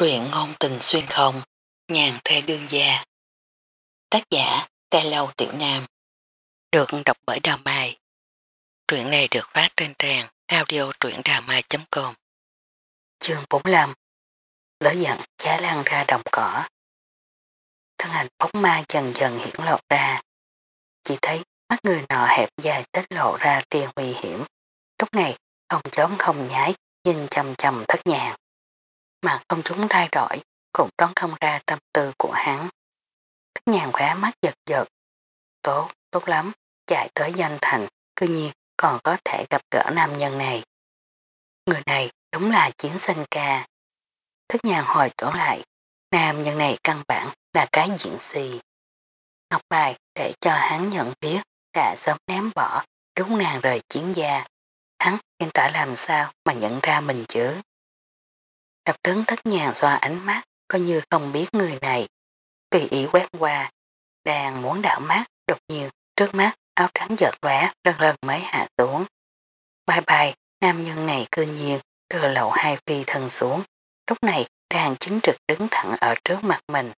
Truyện ngôn tình xuyên không, nhàn thê đương gia. Tác giả, Tê Lâu Tiểu Nam. Được đọc bởi Đào Mai. Truyện này được phát trên trang audio truyệnđàmai.com Chương 45 Lỡ giận chá lan ra đồng cỏ. Thân hành bóng ma dần dần hiển lộ ra. Chỉ thấy mắt người nọ hẹp dài tết lộ ra tiền nguy hiểm. Lúc này không chống không nhái nhìn chầm chầm thất nhàng mà không chúng thay đổi, cũng đoán không ra tâm tư của hắn. Thức nhàn khóa mắt giật giật. Tốt, tốt lắm, chạy tới danh thành, cư nhiên còn có thể gặp gỡ nam nhân này. Người này đúng là chiến sinh ca. Thức nhàn hồi tưởng lại, nam nhân này căn bản là cái diện xì. Ngọc bài để cho hắn nhận biết đã sớm ném bỏ đúng nàng rời chiến gia. Hắn hiện tại làm sao mà nhận ra mình chứ? Đặc tấn thất nhàng xoa ánh mắt, coi như không biết người này. Tùy ý quét qua, đang muốn đảo mắt, đột nhiên, trước mắt, áo trắng giật lóe lần lần mới hạ xuống. Bài bài, nam nhân này cư nhiên, từ lậu hai phi thân xuống, lúc này đang chính trực đứng thẳng ở trước mặt mình.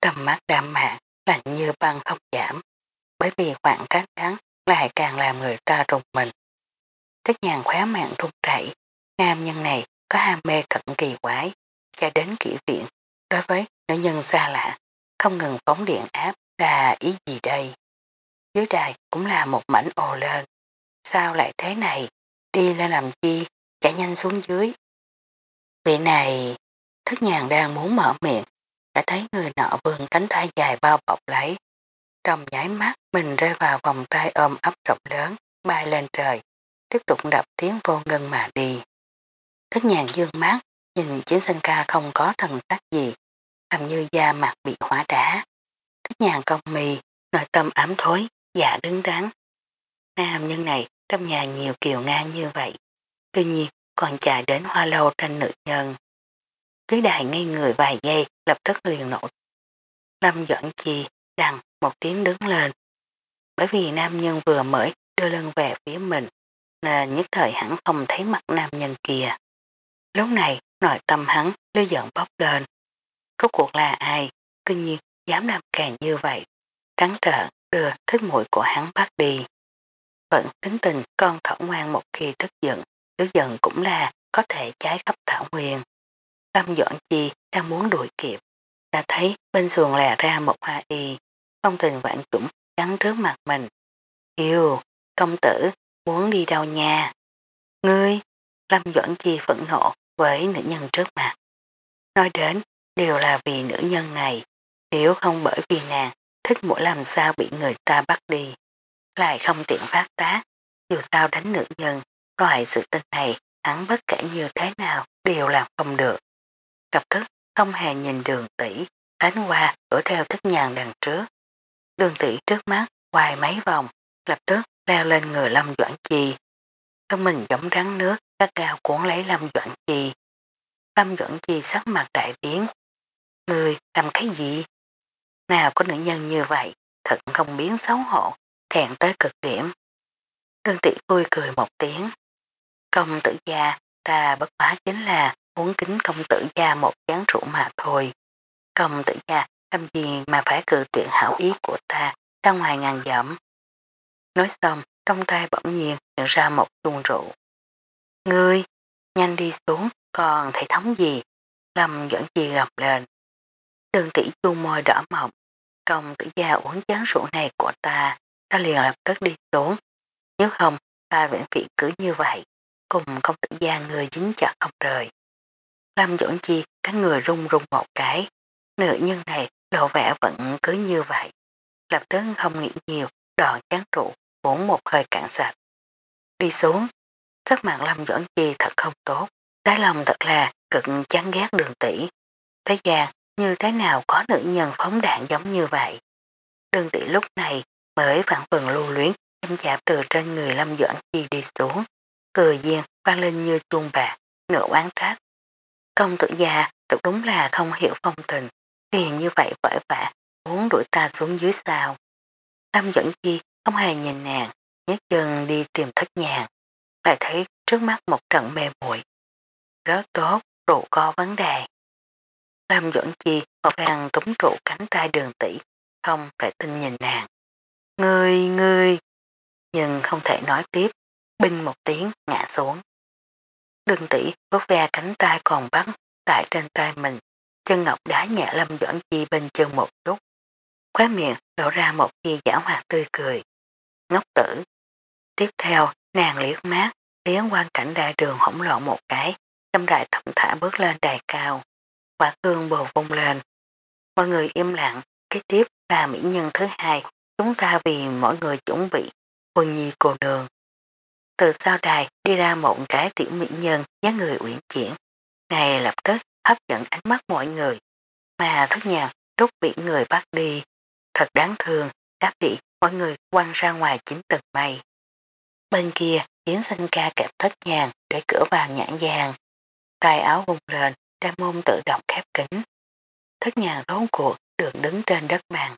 Tầm mắt đam mạc, lạnh như băng không giảm, bởi vì khoảng cách ngắn lại càng làm người ta rùng mình. Thích nhàng khóa mạng rung rảy, nam nhân này có ham mê thật kỳ quái, cho đến kỹ viện, đối với nữ nhân xa lạ, không ngừng phóng điện áp là ý gì đây? Dưới đài cũng là một mảnh ồ lên. Sao lại thế này? Đi lên làm chi? Chạy nhanh xuống dưới. Vị này, thức nhàn đang muốn mở miệng, đã thấy người nọ vườn cánh tay dài bao bọc lấy. Trong nháy mắt mình rơi vào vòng tay ôm ấp rộng lớn, bay lên trời, tiếp tục đập tiếng vô ngân mà đi. Thất nhàn dương mát, nhìn chiến sinh ca không có thần sắc gì, làm như da mặt bị hóa đá. Thất nhàn công mì, nội tâm ám thối, dạ đứng đắn. Nam nhân này trong nhà nhiều kiều ngang như vậy. Tuy nhiên còn chạy đến hoa lâu tranh nữ nhân. Dưới đài ngay người vài giây lập tức liền nổ. Lâm dẫn chi đằng một tiếng đứng lên. Bởi vì nam nhân vừa mới đưa lưng về phía mình nên nhất thời hẳn không thấy mặt nam nhân kia. Lúc này nội tâm hắn lưu giận bốc lên. Rốt cuộc là ai, cư nhiên dám làm càng như vậy. Trắng trợn đưa thức mũi của hắn bắt đi. Vẫn tính tình con thỏ ngoan một khi tức giận, tức giận cũng là có thể trái khắp thảo nguyên. Lâm dọn chi đang muốn đuổi kịp, đã thấy bên xuồng lè ra một hoa y, phong tình vạn chủng gắn trước mặt mình. Yêu, công tử, muốn đi đâu nha? Ngươi, Lâm Duẩn Chi phẫn nộ với nữ nhân trước mặt. Nói đến đều là vì nữ nhân này, nếu không bởi vì nàng thích mỗi làm sao bị người ta bắt đi, lại không tiện phát tác, dù sao đánh nữ nhân, loại sự tình này hắn bất kể như thế nào đều làm không được. Lập thức không hề nhìn đường tỷ, đánh qua đuổi theo thức nhàn đằng trước. Đường tỷ trước mắt, hoài mấy vòng, lập tức leo lên người Lâm Doãn Chi. Thân mình giống rắn nước, các gao cuốn lấy Lâm Doãn Chi. Lâm Doãn Chi sắc mặt đại biến. Người làm cái gì? Nào có nữ nhân như vậy, thật không biến xấu hổ, thẹn tới cực điểm. Đơn tỷ vui cười một tiếng. Công tử gia, ta bất quá chính là muốn kính công tử gia một chán rượu mà thôi. Công tử gia, làm gì mà phải cự tuyển hảo ý của ta ra ngoài ngàn dặm. Nói xong, trong tay bỗng nhiên nhận ra một chung rượu. Ngươi, nhanh đi xuống, còn thể thống gì? Lâm dẫn chi gầm lên. Đường tỷ chu môi đỏ mộng. Công tử gia uống chán rượu này của ta, ta liền lập tức đi xuống. Nếu không, ta vẫn vị cứ như vậy, cùng công tử gia người dính chặt không rời. Lâm dẫn chi các người rung rung một cái. Nữ nhân này lộ vẻ vẫn cứ như vậy. Lập tức không nghĩ nhiều, đòn chán rượu, uống một hơi cạn sạch. Đi xuống, sắc mặt Lâm Doãn Chi thật không tốt, đáy lòng thật là cực chán ghét đường tỷ. Thế gian như thế nào có nữ nhân phóng đạn giống như vậy. Đường tỷ lúc này mới phản phần lưu luyến chăm chạp từ trên người Lâm Doãn Chi đi xuống, cười duyên vang lên như chuông bạc, nửa oán trách. Công tử già thật đúng là không hiểu phong tình, liền như vậy vỡ vã muốn đuổi ta xuống dưới sao. Lâm Doãn Chi không hề nhìn nàng, nhét chân đi tìm thất nhàng lại thấy trước mắt một trận mê muội Rất tốt, rượu có vấn đề. Lâm Duẩn Chi một vàng túng trụ cánh tay đường tỷ, không thể tin nhìn nàng. Ngươi, ngươi, nhưng không thể nói tiếp, binh một tiếng ngã xuống. Đường tỷ vốt ve cánh tay còn bắn tại trên tay mình, chân ngọc đá nhẹ Lâm Duẩn Chi bên chân một chút. Khóe miệng lộ ra một chi giả hoạt tươi cười. Ngốc tử. Tiếp theo, nàng liếc mát, liếng quan cảnh đại đường hỗn loạn một cái, châm đại thẩm thả bước lên đài cao. Quả cương bồ vung lên. Mọi người im lặng, kế tiếp là mỹ nhân thứ hai, chúng ta vì mỗi người chuẩn bị, quân nhi cô đường. Từ sau đài đi ra một cái tiểu mỹ nhân với người uyển chuyển, ngay lập tức hấp dẫn ánh mắt mọi người, mà thất nhạc lúc bị người bắt đi. Thật đáng thương, đáp bị mọi người quăng ra ngoài chính tầng mây. Bên kia, Yến sinh ca kẹp thất nhàng để cửa vào nhãn vàng. Tài áo vùng lên, đam mông tự động khép kính. Thất nhàng rốn cuộc được đứng trên đất bàn.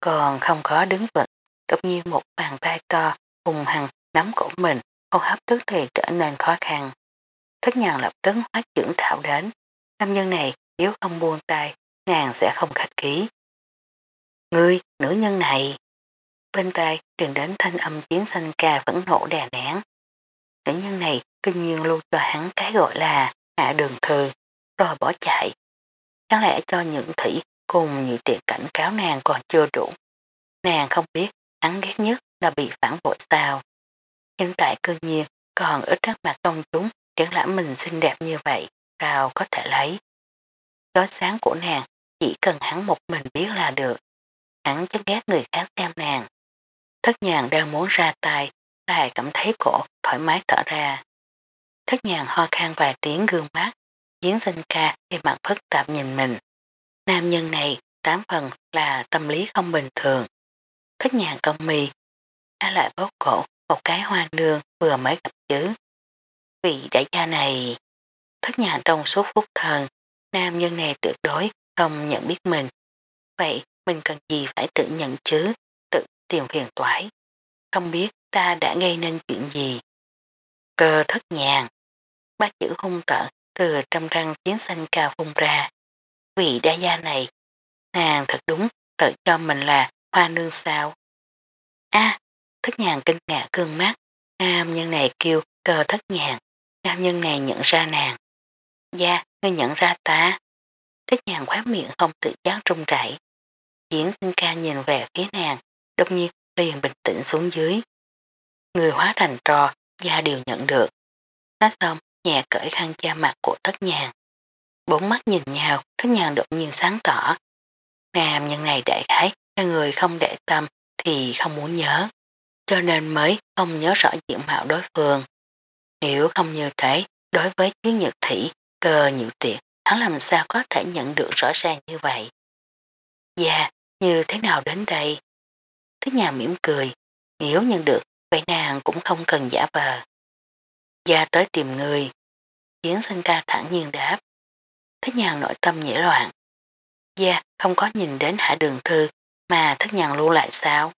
Còn không có đứng vững, đột nhiên một bàn tay to hùng hằng nắm cổ mình, hô hấp tức thì trở nên khó khăn. Thất nhàng lập tức hóa trưởng thảo đến. Nam nhân này nếu không buông tay, nàng sẽ không khách khí. Ngươi, nữ nhân này. Bên tai truyền đến thanh âm chiến sanh ca vẫn nổ đè nén. Nữ nhân này kinh nhiên lưu cho hắn cái gọi là hạ đường thư, rồi bỏ chạy. Chẳng lẽ cho những thủy cùng nhị tiện cảnh cáo nàng còn chưa đủ. Nàng không biết hắn ghét nhất là bị phản bội sao. Hiện tại cương nhiên còn ít trước mặt công chúng triển lãm mình xinh đẹp như vậy, sao có thể lấy. Chói sáng của nàng chỉ cần hắn một mình biết là được. Hắn chán ghét người khác xem nàng. Thất nhàng đang muốn ra tay, lại cảm thấy cổ thoải mái thở ra. Thất nhàng ho khan vài tiếng gương mắt, diễn sinh ca thì mặt phức tạp nhìn mình. Nam nhân này tám phần là tâm lý không bình thường. Thất nhàng công mì, đã lại bóp cổ một cái hoang đường vừa mới gặp chứ. Vị đại gia này, thất nhàng trong suốt phút thần, nam nhân này tuyệt đối không nhận biết mình. Vậy mình cần gì phải tự nhận chứ, tìm phiền toái. Không biết ta đã gây nên chuyện gì. Cơ thất nhàng, ba chữ hung tận từ trong răng chiến xanh cao phun ra. Vị đa gia này, nàng thật đúng tự cho mình là hoa nương sao. a thất nhàng kinh ngạc cương mắt, nam nhân này kêu cơ thất nhàng, nam nhân này nhận ra nàng. Gia, ngươi nhận ra ta. Thất nhàng khóa miệng không tự giác trung rảy. Chiến sinh ca nhìn về phía nàng, đột nhiên liền bình tĩnh xuống dưới. Người hóa thành trò, gia đều nhận được. Nói xong, nhẹ cởi khăn cha mặt của thất nhàng. Bốn mắt nhìn nhau, thất nhàng đột nhiên sáng tỏ. Nam nhân này đại khái là người không để tâm thì không muốn nhớ. Cho nên mới không nhớ rõ diện mạo đối phương. Nếu không như thế, đối với chứa nhật thủy, cơ nhiều triệt, hắn làm sao có thể nhận được rõ ràng như vậy. Dạ, như thế nào đến đây? Thứ nhà mỉm cười, nếu nhận được, vậy nàng cũng không cần giả vờ. Gia tới tìm người. Yến sinh ca thẳng nhiên đáp. Thất nhàng nội tâm nhảy loạn. Gia không có nhìn đến hạ đường thư mà thất nhàng lưu lại sao?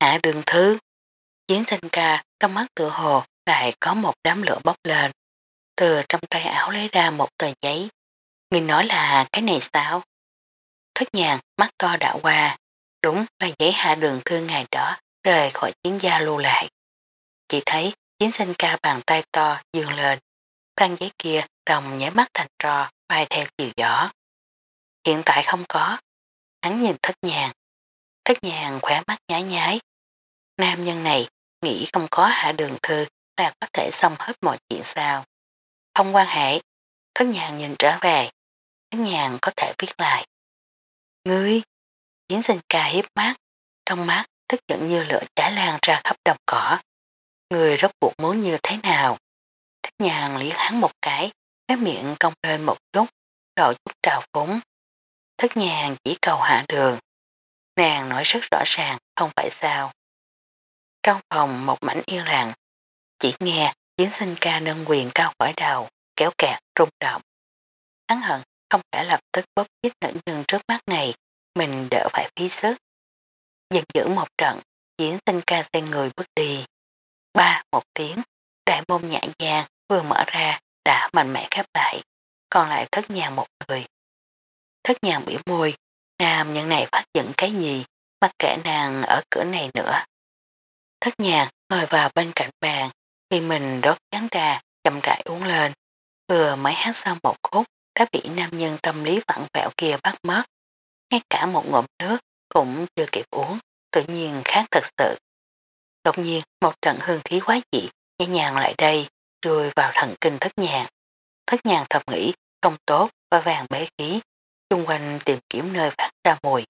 Hạ đường thư. Yến sinh ca trong mắt tựa hồ lại có một đám lửa bốc lên. Từ trong tay áo lấy ra một tờ giấy. Người nói là cái này sao? Thất nhàng mắt to đã qua. Đúng là giấy hạ đường thư ngày đó rời khỏi chiến gia lưu lại. Chỉ thấy chiến sinh ca bàn tay to dương lên. căn giấy kia đồng nháy mắt thành trò bay theo chiều gió. Hiện tại không có. Hắn nhìn thất nhàng. Thất nhàng khỏe mắt nhái nhái. Nam nhân này nghĩ không có hạ đường thư là có thể xong hết mọi chuyện sao. Không quan hệ. Thất nhàng nhìn trở về. Thất nhàng có thể viết lại. Ngươi, chiến sinh ca hiếp mắt, trong mắt tức giận như lửa cháy lan ra khắp đồng cỏ. Người rốt cuộc muốn như thế nào? Thích nhàng liếc hắn một cái, cái miệng cong lên một chút, rồi chút trào phúng. Thất nhàng chỉ cầu hạ đường. Nàng nói rất rõ ràng, không phải sao. Trong phòng một mảnh yên lặng, chỉ nghe chiến sinh ca nâng quyền cao khỏi đầu, kéo kẹt, rung động. Hắn hận không thể lập tức bóp chết nữ nhân trước mắt này, mình đỡ phải phí sức. Dần giữ một trận, diễn tinh ca xe người bước đi. Ba một tiếng, đại môn nhã giang vừa mở ra đã mạnh mẽ khép lại, còn lại thất nhàng một người. Thất nhàng biểu môi, nam nhân này phát giận cái gì, mặc kệ nàng ở cửa này nữa. Thất nhàng ngồi vào bên cạnh bàn, vì mình đốt chán trà, chậm rãi uống lên. Vừa mới hát xong một khúc, đã bị nam nhân tâm lý vặn vẹo kia bắt mất. Ngay cả một ngụm nước cũng chưa kịp uống, tự nhiên khác thật sự. Đột nhiên một trận hương khí quá dị, nhẹ nhàng lại đây, chui vào thần kinh thất nhàng. Thất nhàng thầm nghĩ, không tốt, và vàng bế khí, xung quanh tìm kiếm nơi phát ra mùi.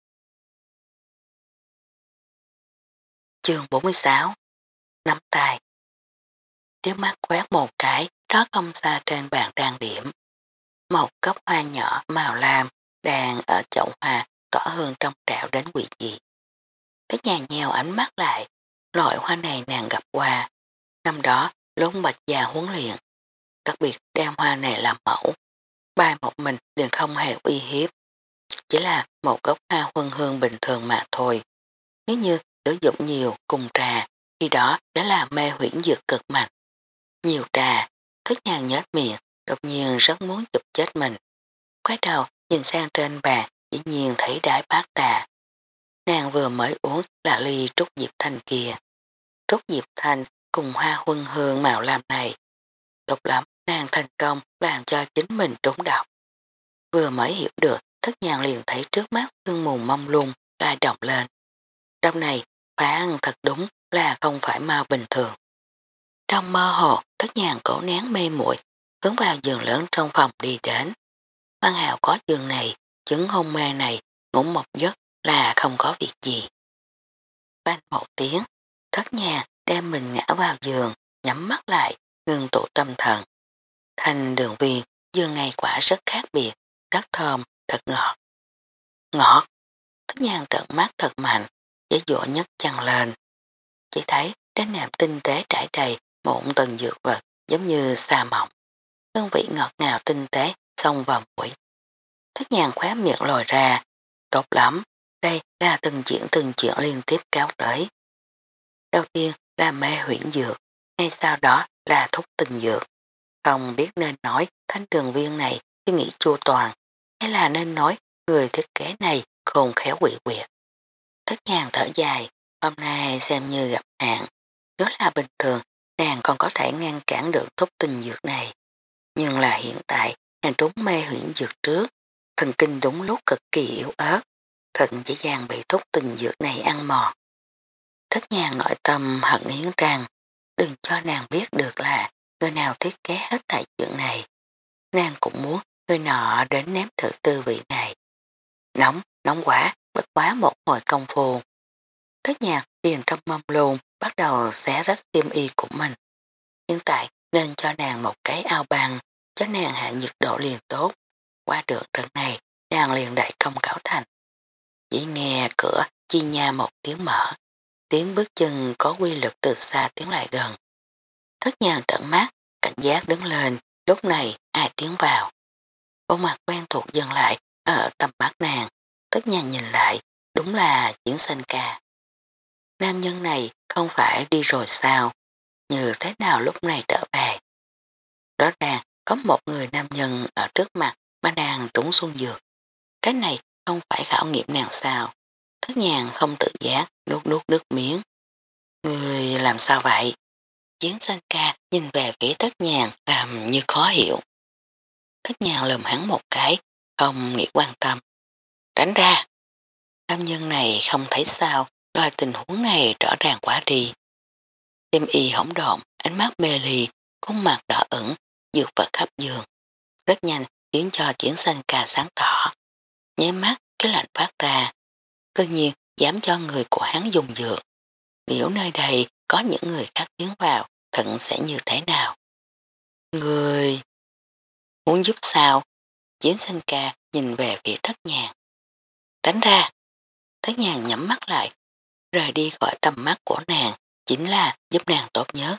Chương 46 Nắm tài. Tiếng mắt quét một cái, đó không xa trên bàn trang điểm. Một cốc hoa nhỏ màu lam đang ở chậu hoa tỏ hương trong trạo đến quỷ dị. Tất nhà nheo ánh mắt lại, loại hoa này nàng gặp qua. Năm đó, lốn bạch già huấn luyện, đặc biệt đem hoa này làm mẫu. Bài một mình liền không hề uy hiếp. Chỉ là một gốc hoa huân hương bình thường mà thôi. Nếu như sử dụng nhiều cùng trà, khi đó sẽ là mê huyễn dược cực mạnh. Nhiều trà, thức nhàn nhết miệng, đột nhiên rất muốn chụp chết mình. Quay đầu nhìn sang trên bàn, dĩ nhiên thấy đái bát trà. Nàng vừa mới uống là ly trúc diệp thanh kia. Trúc diệp thanh cùng hoa huân hương màu lam này. Tốt lắm, nàng thành công làm cho chính mình trúng độc. Vừa mới hiểu được, thất nhàng liền thấy trước mắt sương mù mông lung lại động lên. Trong này, phán thật đúng là không phải mau bình thường. Trong mơ hồ, thất nhàng cổ nén mê muội hướng vào giường lớn trong phòng đi đến. Văn hào có giường này, chứng hôn mê này, ngủ một giấc là không có việc gì. Banh một tiếng, thất nhà đem mình ngã vào giường, nhắm mắt lại, ngừng tụ tâm thần. Thành đường viên, giường này quả rất khác biệt, rất thơm, thật ngọt. Ngọt! Thất nhàng trợn mắt thật mạnh, dễ dỗ nhất chăn lên. Chỉ thấy trên nệm tinh tế trải đầy mụn tầng dược vật giống như xa mỏng. Hương vị ngọt ngào tinh tế xông vào mũi. Thích nhàng khóe miệng lòi ra. Tốt lắm, đây là từng chuyện từng chuyện liên tiếp kéo tới. Đầu tiên là mê huyển dược, ngay sau đó là thúc tình dược. Không biết nên nói thánh đường viên này suy nghĩ chua toàn, hay là nên nói người thiết kế này khôn khéo quỷ quyệt. Thất nhàng thở dài, hôm nay xem như gặp hạn. Nếu là bình thường, nàng còn có thể ngăn cản được thúc tình dược này. Nhưng là hiện tại, nàng trúng mê huyễn dược trước, thần kinh đúng lúc cực kỳ yếu ớt, thận dễ dàng bị thúc tình dược này ăn mòn. Thất nhàng nội tâm hận hiến rằng, đừng cho nàng biết được là người nào thiết kế hết tại chuyện này. Nàng cũng muốn người nọ đến ném thử tư vị này. Nóng, nóng quá, bất quá một hồi công phu. Thất nhạc liền trong mâm luôn bắt đầu xé rách tim y của mình. Hiện tại nên cho nàng một cái ao bằng cho nàng hạ nhiệt độ liền tốt. Qua được trận này, nàng liền đại công cáo thành. Chỉ nghe cửa chi nha một tiếng mở. Tiếng bước chân có quy lực từ xa tiến lại gần. Thất nhàng trận mắt, cảnh giác đứng lên, lúc này ai tiến vào. Bộ mặt quen thuộc dừng lại ở tầm mắt nàng. Thất nhàng nhìn lại, đúng là diễn sinh ca. Nam nhân này không phải đi rồi sao, như thế nào lúc này trở về. Rõ ràng có một người nam nhân ở trước mặt mà nàng trúng xuân dược. Cái này không phải khảo nghiệm nàng sao. Thất nhàng không tự giác, nuốt nuốt nước miếng. Người làm sao vậy? Chiến sanh ca nhìn về phía thất nhàng làm như khó hiểu. Thất nhàng lầm hắn một cái, không nghĩ quan tâm. Tránh ra. Nam nhân này không thấy sao, loài tình huống này rõ ràng quá đi. Tim y hỗn độn, ánh mắt mê lì, khuôn mặt đỏ ửng, dược vật khắp giường. Rất nhanh khiến cho chiến sanh ca sáng tỏ. Nháy mắt cái lạnh phát ra. Cơ nhiên dám cho người của hắn dùng dược. Nếu nơi đây có những người khác tiến vào, thận sẽ như thế nào? Người... Muốn giúp sao? Chiến sanh ca nhìn về phía thất nhàng. Tránh ra. Thất nhàng nhắm mắt lại. Rời đi khỏi tầm mắt của nàng chính là giúp nàng tốt nhất.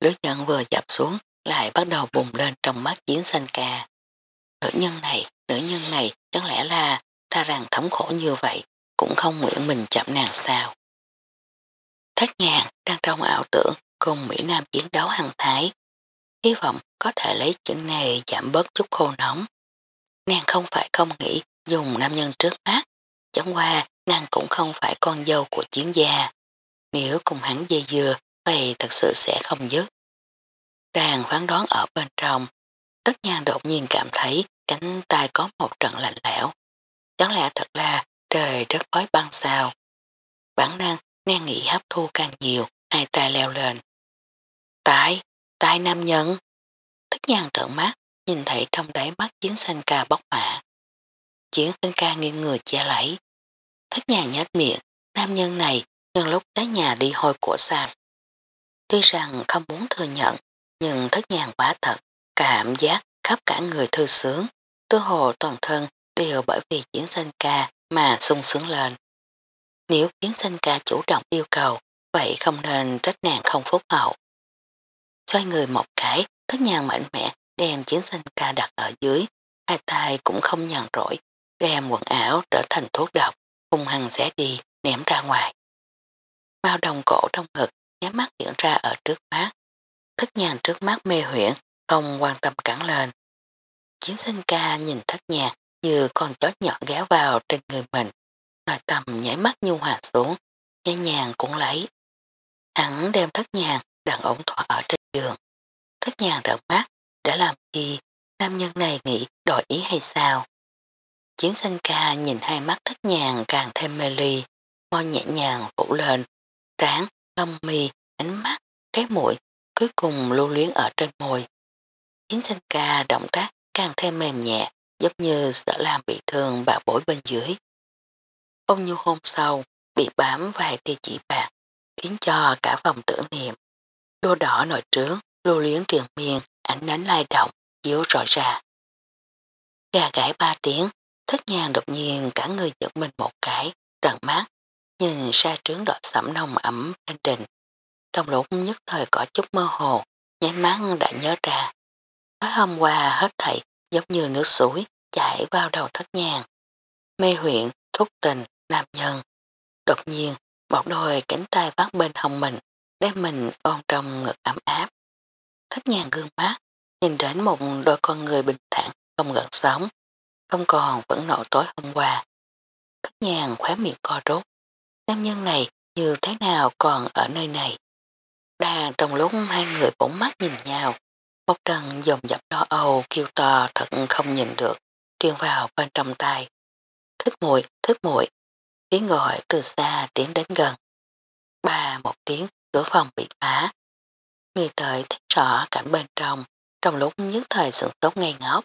Lứa giận vừa dập xuống lại bắt đầu bùng lên trong mắt chiến sanh ca. Nữ nhân này, nữ nhân này chẳng lẽ là ta rằng thống khổ như vậy cũng không nguyện mình chậm nàng sao. Thất nhàng đang trong ảo tưởng cùng Mỹ Nam chiến đấu hăng thái. Hy vọng có thể lấy chuyện này giảm bớt chút khô nóng. Nàng không phải không nghĩ dùng nam nhân trước mắt, chẳng qua nàng cũng không phải con dâu của chiến gia. Nếu cùng hắn dây dưa, vậy thật sự sẽ không dứt. Đang phán đoán ở bên trong, tất nhàng đột nhiên cảm thấy cánh tay có một trận lạnh lẽo. Chẳng lẽ thật là trời rất khói băng sao. Bản năng nàng nghĩ hấp thu càng nhiều, hai tay leo lên. Tại, tại nam nhân. Tất nhàng trợn mắt, nhìn thấy trong đáy mắt chiến xanh ca bóc mạ. Chiến xanh ca nghiêng người che lấy. Thất nhà nhát miệng, nam nhân này nhân lúc tới nhà đi hôi của Sam. Tuy rằng không muốn thừa nhận, nhưng thất nhàng quá thật, cảm giác khắp cả người thư sướng, tư hồ toàn thân đều bởi vì chiến sinh ca mà sung sướng lên. Nếu chiến sinh ca chủ động yêu cầu, vậy không nên trách nàng không phúc hậu. Xoay người một cái, thất nhàng mạnh mẽ đem chiến sinh ca đặt ở dưới, hai tay cũng không nhàn rỗi, đem quần áo trở thành thuốc độc, hung hăng xé đi, ném ra ngoài. Bao đồng cổ trong ngực, nhắm mắt hiện ra ở trước mắt. Thất nhàng trước mắt mê huyễn, không quan tâm cắn lên. Chiến sinh ca nhìn thất nhàng như con chó nhỏ ghé vào trên người mình. Nội tầm nhảy mắt nhu hòa xuống, nhẹ nhàng cũng lấy. Hắn đem thất nhàng đặt ổn thỏa ở trên giường. Thất nhàng rợn mắt, đã làm gì, nam nhân này nghĩ đổi ý hay sao? Chiến sinh ca nhìn hai mắt thất nhàng càng thêm mê ly, môi nhẹ nhàng phủ lên, trán, lông mi, ánh mắt, cái mũi, cuối cùng lưu luyến ở trên môi. Yến sinh ca động tác càng thêm mềm nhẹ, giống như sợ làm bị thương bà bối bên dưới. Ông như hôm sau, bị bám vài tia chỉ bạc, khiến cho cả vòng tưởng niệm. Đô đỏ nổi trướng, lưu luyến triền miên, ảnh nến lai động, chiếu rõ ra. Gà gãi ba tiếng, thất nhàng đột nhiên cả người giật mình một cái, trần mát, nhìn xa trướng đỏ sẫm nồng ẩm trên đình. Trong lúc nhất thời có chút mơ hồ, nháy mắt đã nhớ ra. Tối hôm qua hết thảy giống như nước suối chảy vào đầu thất nhàng. Mê huyện, thúc tình, nam nhân. Đột nhiên, một đôi cánh tay vắt bên hông mình, đem mình ôm trong ngực ấm áp. Thất nhàng gương mắt, nhìn đến một đôi con người bình thản, không gần sống, không còn vẫn nộ tối hôm qua. Thất nhàng khóe miệng co rốt. Nam nhân này như thế nào còn ở nơi này? Đang trong lúc hai người bỗng mắt nhìn nhau, một trần dòng dập đo âu kêu to thật không nhìn được, truyền vào bên trong tay. Thích muội thích muội tiếng gọi từ xa tiến đến gần. Ba một tiếng, cửa phòng bị phá. Người tới thích rõ cảnh bên trong, trong lúc nhất thời sửng tốt ngay ngốc.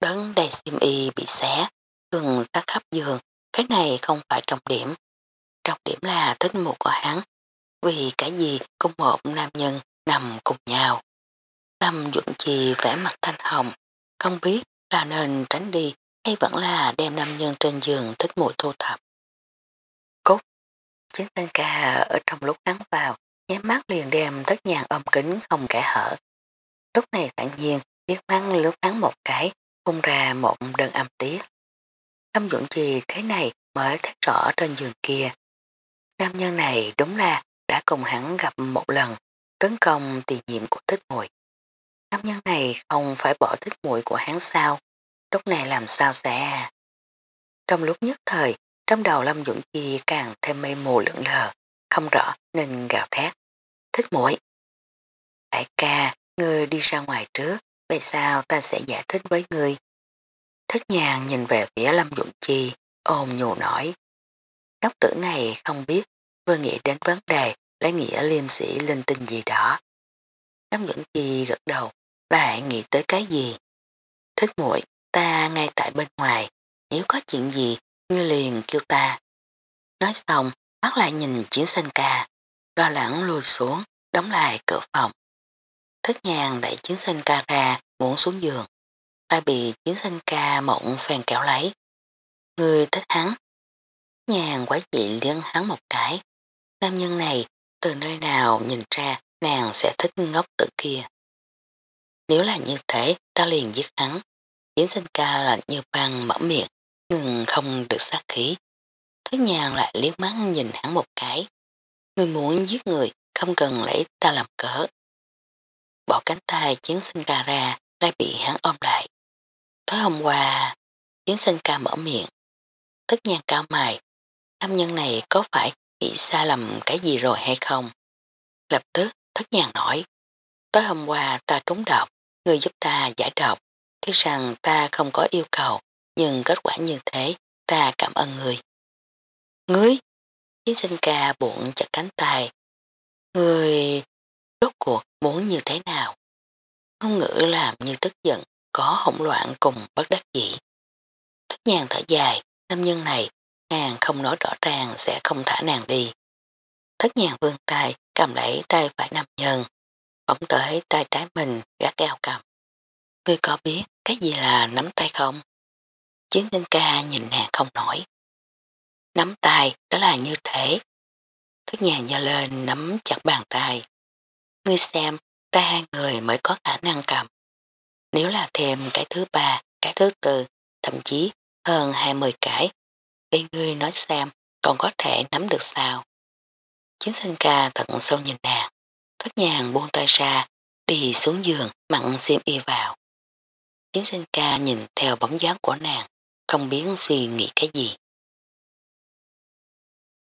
Đấng đầy sim y bị xé, cường tắt khắp giường, cái này không phải trọng điểm. Trọng điểm là thích mục của hắn, vì cái gì cùng một nam nhân nằm cùng nhau. Lâm Duẩn Chi vẻ mặt thanh hồng, không biết là nên tránh đi hay vẫn là đem nam nhân trên giường thích mùi thu thập. Cúc, chiến tên ca ở trong lúc nắng vào, nháy mắt liền đem tất nhàng ôm kính không kẻ hở. Lúc này tạng nhiên biết mắng lướt hắn một cái, phun ra một đơn âm tiết. Lâm Duẩn Chi thế này mới thấy rõ trên giường kia. Nam nhân này đúng là đã cùng hắn gặp một lần tấn công tiền nhiệm của thích mùi. Nam nhân này không phải bỏ thích muội của hắn sao, lúc này làm sao sẽ à? Trong lúc nhất thời, trong đầu Lâm Dũng Chi càng thêm mây mù lưỡng lờ, không rõ nên gào thét. Thích muội Đại ca, ngươi đi ra ngoài trước, vậy sao ta sẽ giải thích với ngươi? Thích nhàng nhìn về phía Lâm Dũng Chi, ôm nhù nói. Ngốc tử này không biết, vừa nghĩ đến vấn đề lấy nghĩa liêm sĩ linh tinh gì đó. Lâm dẫn kỳ gật đầu, lại nghĩ tới cái gì? Thích muội ta ngay tại bên ngoài, nếu có chuyện gì, ngươi liền kêu ta. Nói xong, bắt lại nhìn chiến sanh ca, lo lắng lùi xuống, đóng lại cửa phòng. Thích nhàng đẩy chiến sanh ca ra, muốn xuống giường. Ta bị chiến sanh ca mộng phèn kéo lấy. Ngươi thích hắn. Nhàng quái dị liên hắn một cái. Nam nhân này, từ nơi nào nhìn ra nàng sẽ thích ngốc tự kia. Nếu là như thế, ta liền giết hắn. Chiến sinh ca lạnh như băng mở miệng, ngừng không được sát khí. Thất nhàng lại liếc mắt nhìn hắn một cái. Người muốn giết người, không cần lấy ta làm cớ. Bỏ cánh tay chiến sinh ca ra, lại bị hắn ôm lại. Tối hôm qua, Chiến sinh ca mở miệng. Tất nhàn cao mày. Nam nhân này có phải bị sai lầm cái gì rồi hay không? Lập tức thất nhàn nói. Tối hôm qua ta trúng độc, người giúp ta giải độc. Thế rằng ta không có yêu cầu, nhưng kết quả như thế, ta cảm ơn người. Ngươi? Chiến sinh ca buộn chặt cánh tay. Người rốt cuộc muốn như thế nào? Ngôn ngữ làm như tức giận, có hỗn loạn cùng bất đắc dĩ. Thất nhàng thở dài, nam nhân này, nàng không nói rõ ràng sẽ không thả nàng đi. Thất nhàng vươn tay, cầm lấy tay phải nam nhân, bỗng tới tay trái mình gác gao cầm. Ngươi có biết cái gì là nắm tay không? Chiến tinh ca nhìn nàng không nổi. Nắm tay đó là như thế. Thất nhàng do lên nắm chặt bàn tay. Ngươi xem, tay hai người mới có khả năng cầm. Nếu là thêm cái thứ ba, cái thứ tư, thậm chí hơn 20 cái, bên ngươi nói xem còn có thể nắm được sao. Chiến sinh ca thật sâu nhìn nàng, thất nhàng buông tay ra, đi xuống giường mặn xiêm y vào. Chiến sinh ca nhìn theo bóng dáng của nàng, không biết suy nghĩ cái gì.